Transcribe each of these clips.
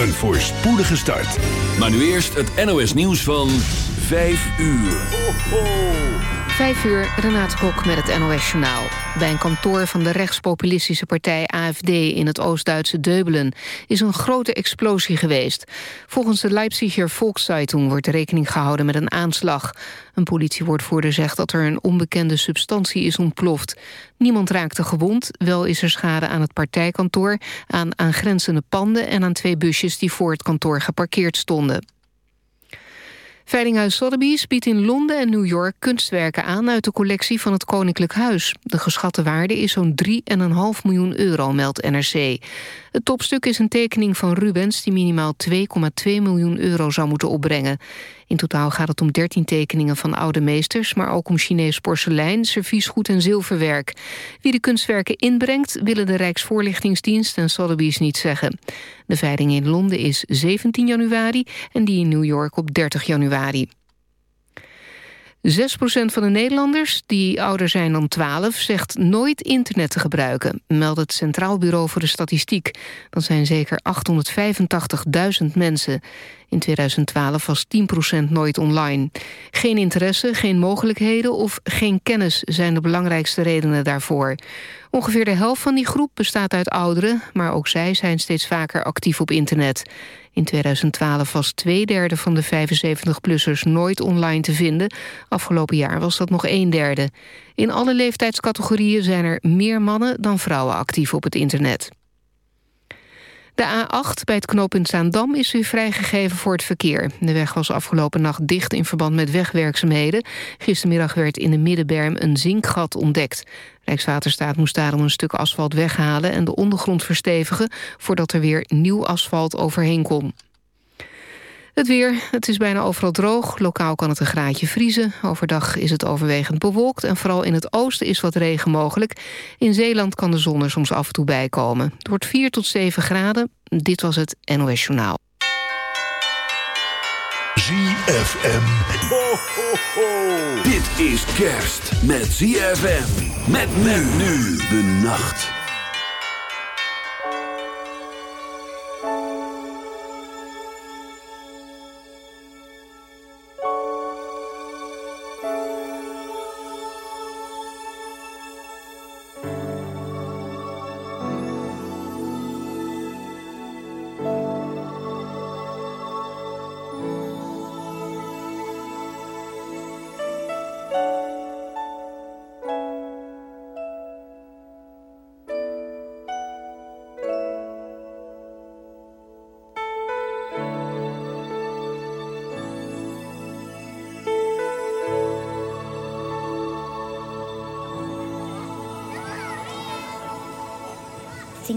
Een voorspoedige start. Maar nu eerst het NOS nieuws van 5 uur. Ho, ho. Vijf uur, Renate Kok met het NOS Journaal. Bij een kantoor van de rechtspopulistische partij AFD in het Oost-Duitse Deubelen is een grote explosie geweest. Volgens de Leipziger Volkszeitung wordt rekening gehouden met een aanslag. Een politiewoordvoerder zegt dat er een onbekende substantie is ontploft. Niemand raakte gewond, wel is er schade aan het partijkantoor, aan aangrenzende panden en aan twee busjes die voor het kantoor geparkeerd stonden. Veilinghuis Sotheby's biedt in Londen en New York kunstwerken aan uit de collectie van het Koninklijk Huis. De geschatte waarde is zo'n 3,5 miljoen euro, meldt NRC. Het topstuk is een tekening van Rubens die minimaal 2,2 miljoen euro zou moeten opbrengen. In totaal gaat het om 13 tekeningen van oude meesters... maar ook om Chinees porselein, serviesgoed en zilverwerk. Wie de kunstwerken inbrengt, willen de Rijksvoorlichtingsdienst en Sotheby's niet zeggen. De veiling in Londen is 17 januari en die in New York op 30 januari. 6% van de Nederlanders die ouder zijn dan 12 zegt nooit internet te gebruiken, meldt het Centraal Bureau voor de Statistiek. Dat zijn zeker 885.000 mensen. In 2012 was 10% nooit online. Geen interesse, geen mogelijkheden of geen kennis zijn de belangrijkste redenen daarvoor. Ongeveer de helft van die groep bestaat uit ouderen... maar ook zij zijn steeds vaker actief op internet. In 2012 was twee derde van de 75-plussers nooit online te vinden. Afgelopen jaar was dat nog een derde. In alle leeftijdscategorieën zijn er meer mannen dan vrouwen actief op het internet. De A8 bij het knooppunt Zaandam is weer vrijgegeven voor het verkeer. De weg was afgelopen nacht dicht in verband met wegwerkzaamheden. Gistermiddag werd in de Middenberm een zinkgat ontdekt. Rijkswaterstaat moest daarom een stuk asfalt weghalen... en de ondergrond verstevigen voordat er weer nieuw asfalt overheen kon. Het weer, het is bijna overal droog. Lokaal kan het een graadje vriezen. Overdag is het overwegend bewolkt... en vooral in het oosten is wat regen mogelijk. In Zeeland kan de zon er soms af en toe bij komen. Het wordt 4 tot 7 graden. Dit was het NOS Journaal. ZFM. Ho, ho, ho. Dit is kerst met ZFM. Met men nu de nacht.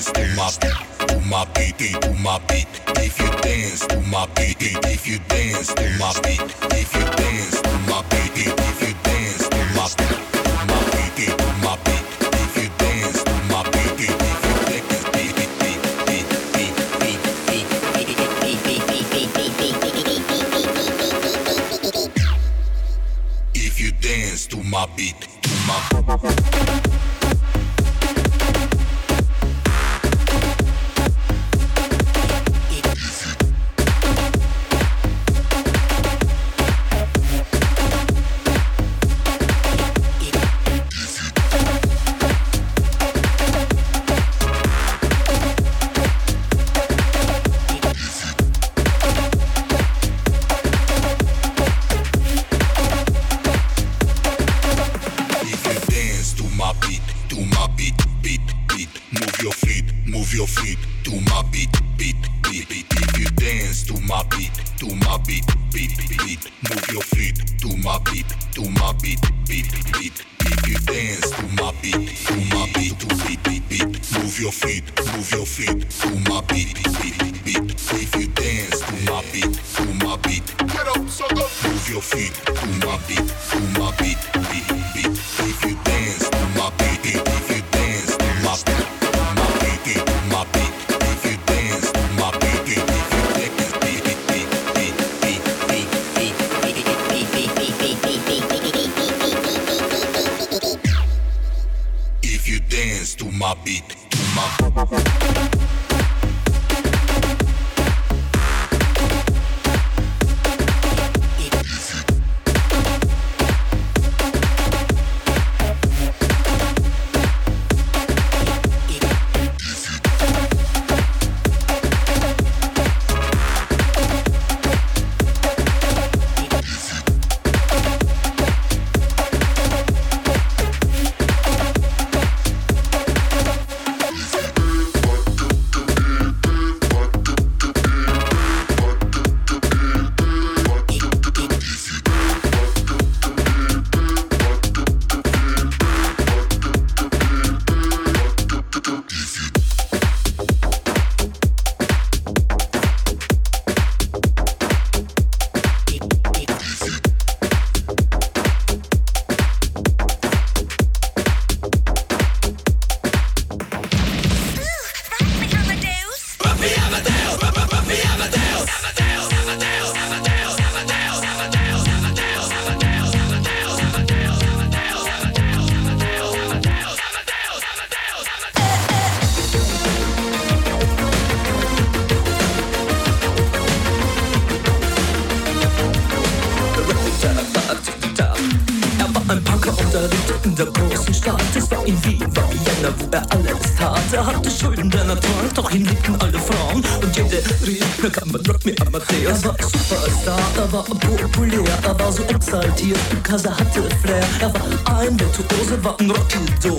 dance to my beat, to my beat, to my beat. If you dance to my beat, if you dance to my beat, if you dance to my beat, if you dance to my beat, to my beat, to my beat. If you dance to my beat, if you take this beat, beat, beat, beat, beat, beat, beat, beat, beat, beat, beat, beat, If you dance to my beat, to my Er war populär, er war so exaltiert, Kasa hatte Flair. Er war ein Virtuose, war ein Rocky-Doll.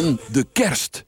my de kerst.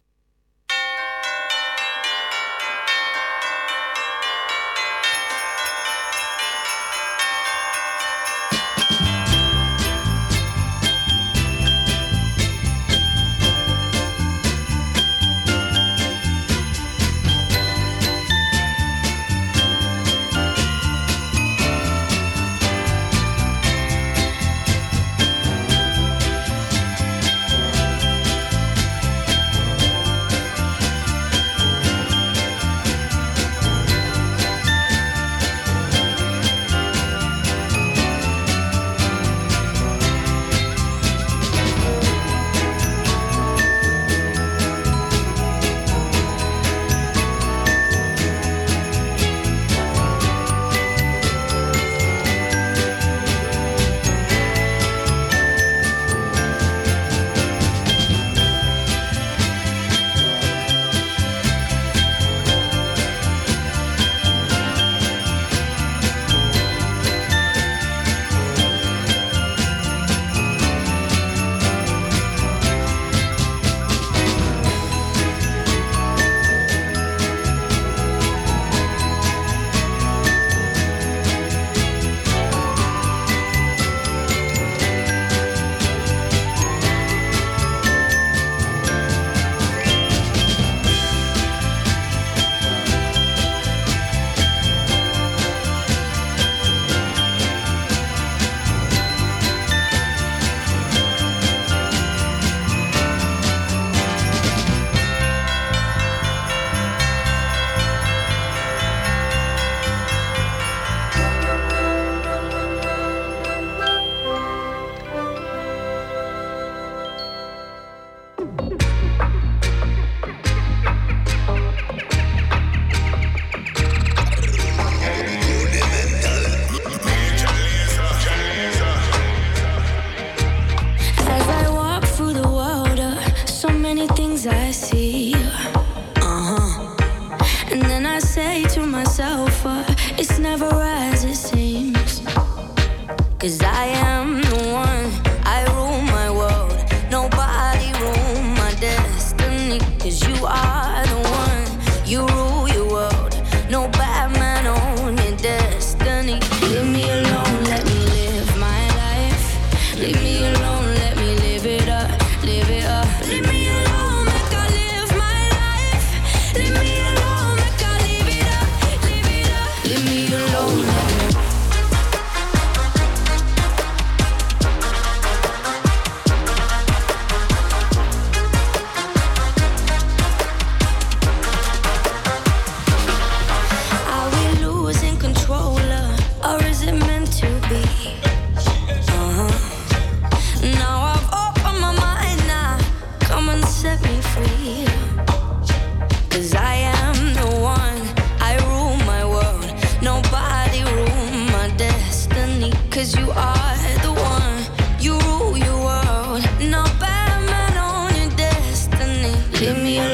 give me a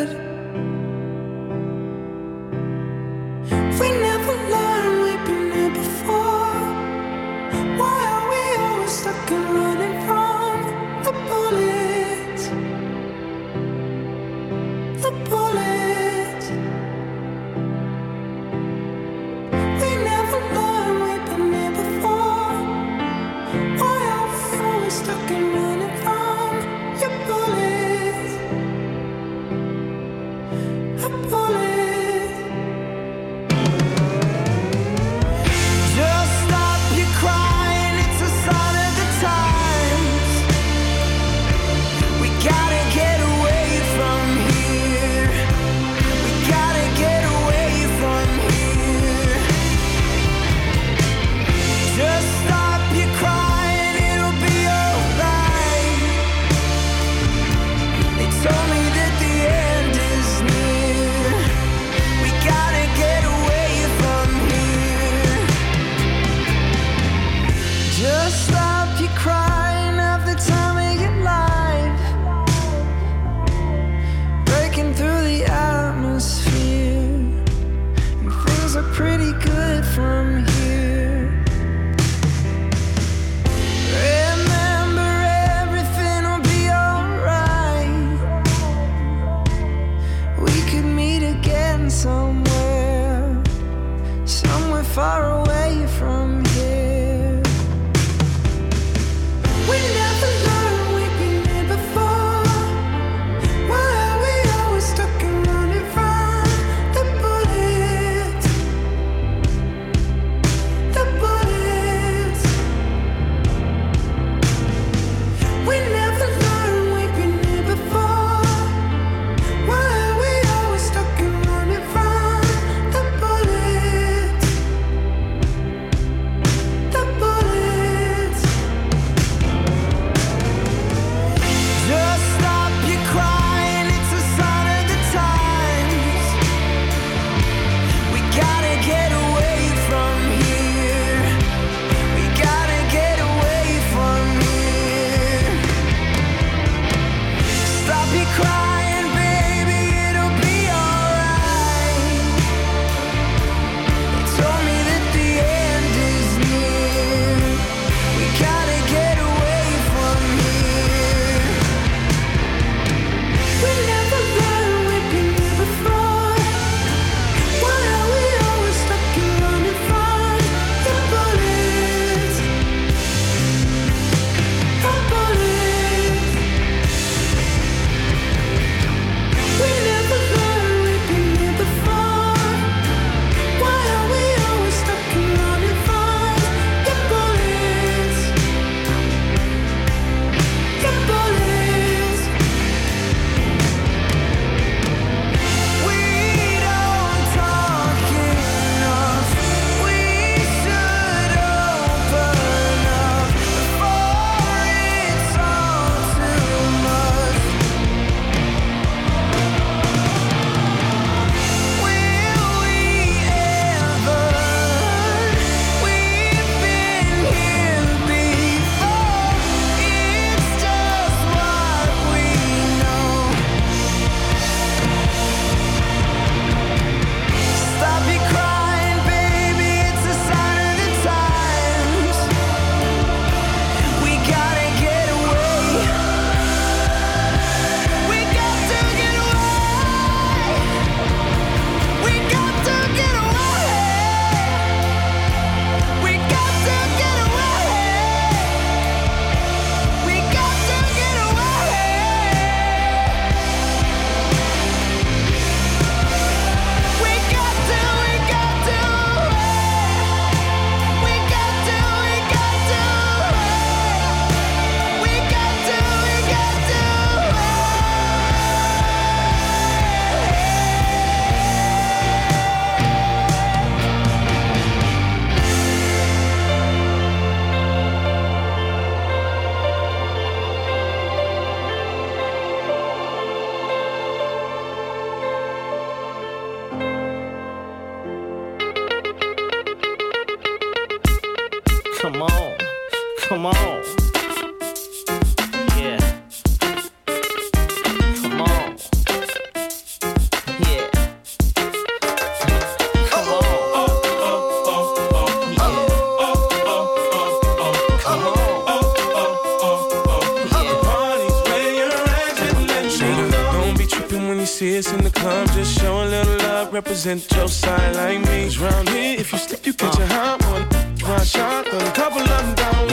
on. Yeah. Come on. Yeah. Come on. Yeah. Come on. in the club, just showing little love, represent your side like me. Round here, if you slip, you catch a hot one. Run shot, a couple of them down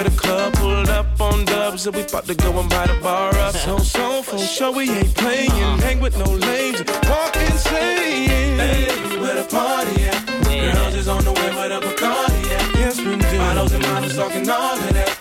in the the club, pulled up on dubs, and we about to go and buy the bar up. So, so, for sure, we ain't playing. Hang with no lames, walk insane. Hey, where the party at? Girls is on the way, but up a Bacardi at? Yes, we do. Models and models talking all of that.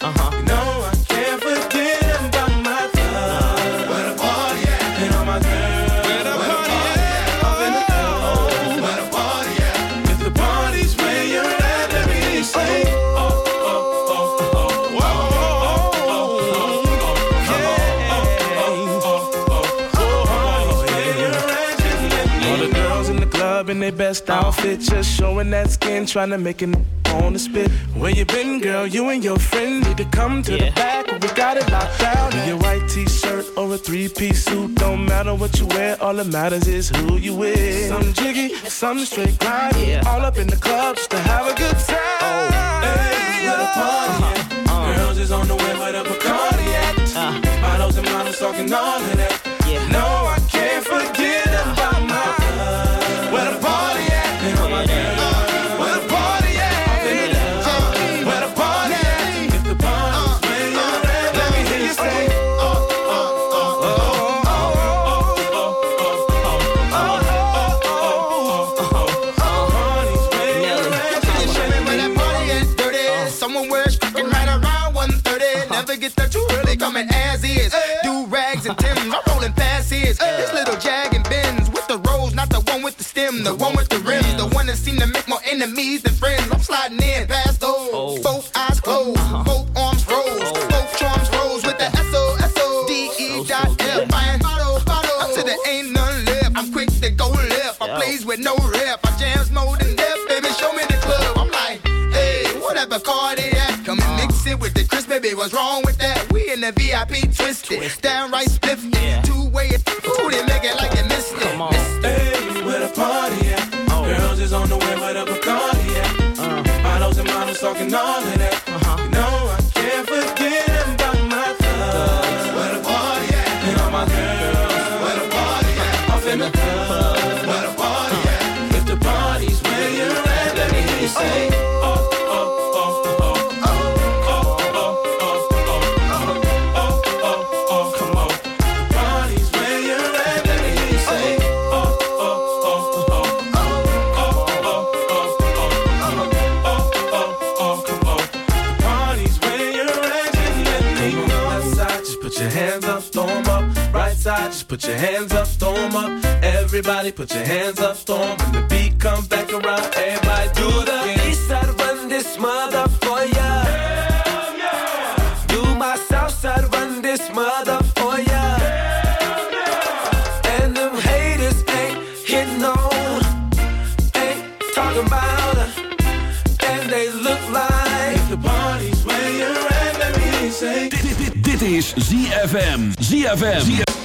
Best outfit, just showing that skin, trying to make it on the spit. Where you been, girl? You and your friend need to come to yeah. the back. We got it locked down. In your white t-shirt or a three-piece suit, don't matter what you wear. All that matters is who you with. Some jiggy, some straight grind. Yeah. All up in the club just to have a good time. Oh. Hey, where the party uh-huh. uh. Girls is on the way where the Bacardi at. Uh. Models and models talking all of that. Yeah. No, the one with the rims, the one that seem to make more enemies than friends. I'm sliding in past those, oh. both eyes closed, uh-huh. both arms rose, oh. both charms rose with the S O S O D E dot F. Buying bottle, bottle until there ain't none left. I'm quick to go left. I plays with no rep. I jams more than death, baby. Show me the club. I'm like, hey, whatever car they at, come and mix it with the Chris, baby. What's wrong with that? We in the VIP twisted, Twist. downright spiffy, models talking Everybody put your hands up, 'em. When the beat comes back around, everybody do the east side run this mother for ya. Yeah. Do my south side run this mother for ya. Yeah. And them haters ain't hitting on, ain't talking about. And they look like if the party's where you're at, let me say. Dit is ZFM. ZFM. ZFM.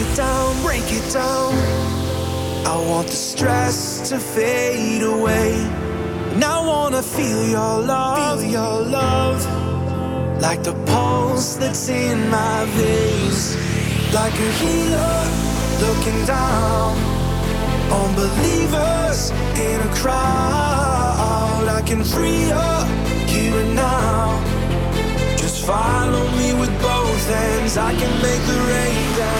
it down, break it down. I want the stress to fade away. And I wanna feel your love, feel your love. Like the pulse that's in my veins. Like a healer looking down on believers in a crowd. I can free up here and now. Just follow me with both hands. I can make the rain down.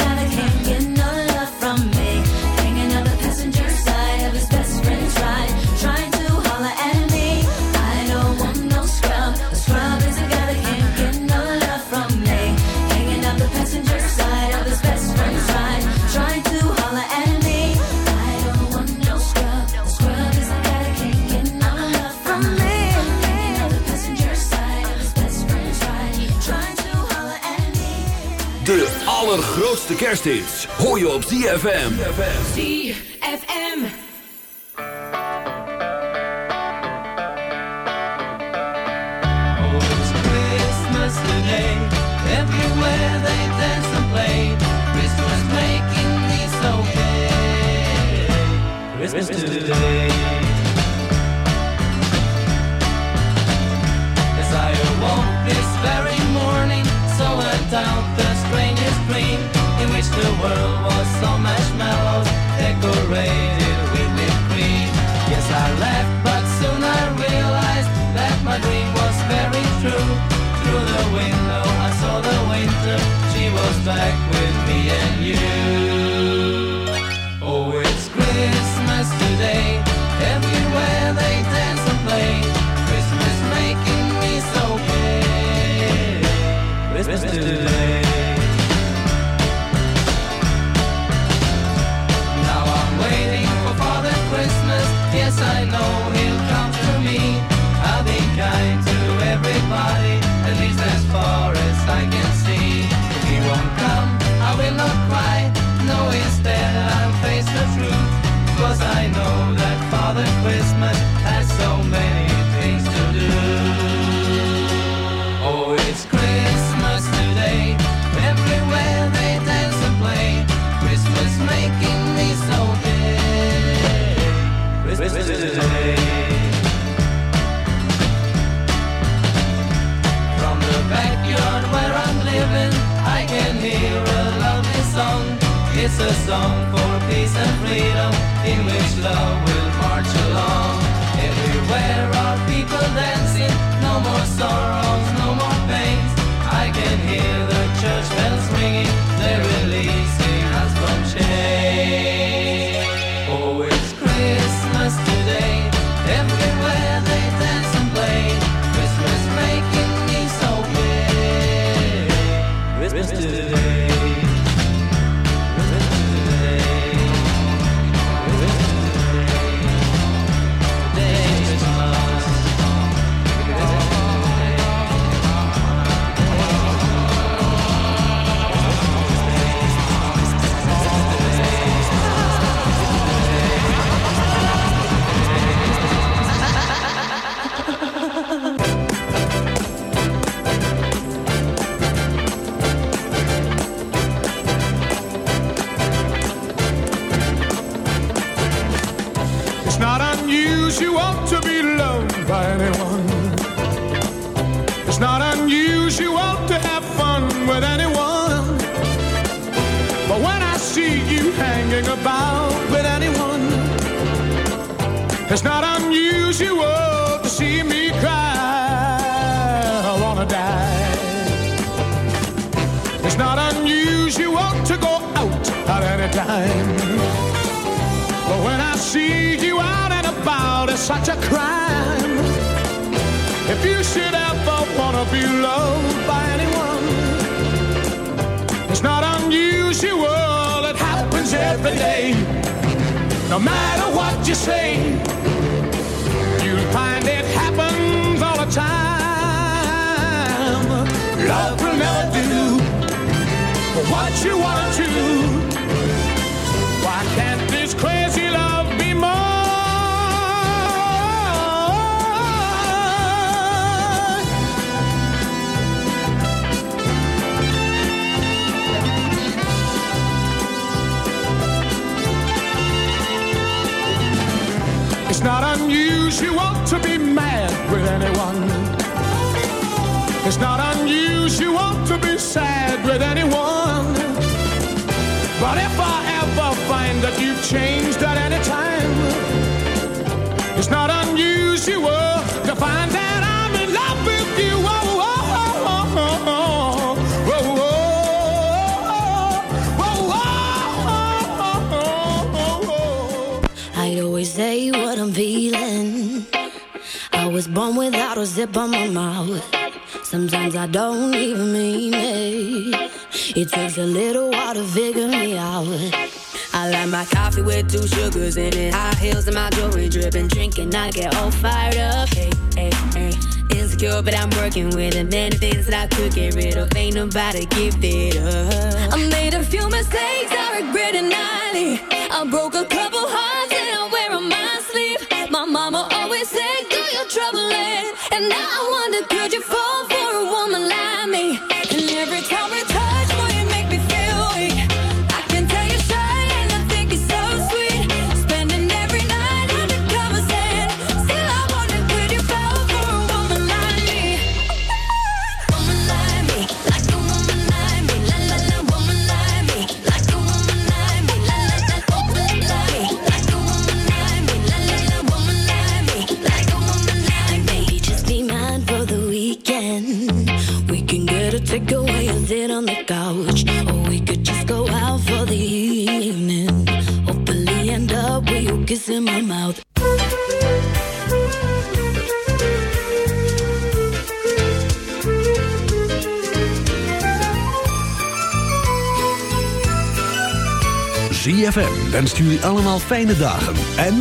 De allergrootste kersthits hoor je op ZFM. ZFM. Christmas today. Making me so gay. Christmas today. As I awoke this very morning, so I doubt the strength. World in which love will changed at any time, it's not unusual to find that I'm in love with you. Oh, oh, oh, oh, oh, oh, oh, oh, oh. I always say what I'm feeling. I was born without a zip on my mouth. Sometimes I don't even mean it. It takes a little while to figure me out. I like my coffee with two sugars in it. High heels and my jewelry dripping. Drinking, I get all fired up. Hey, hey, hey. Insecure, but I'm working with it. Many things that I could get rid of. Ain't nobody give it up. I made a few mistakes, I regret it nightly. I broke a couple hearts and I wear on my sleeve. My mama always said, Do your trouble. And now I wonder, could you fall on the couch, or we could just go out for the evening. Hopefully, end up with you kissing my mouth. ZFM wenst jullie allemaal fijne dagen en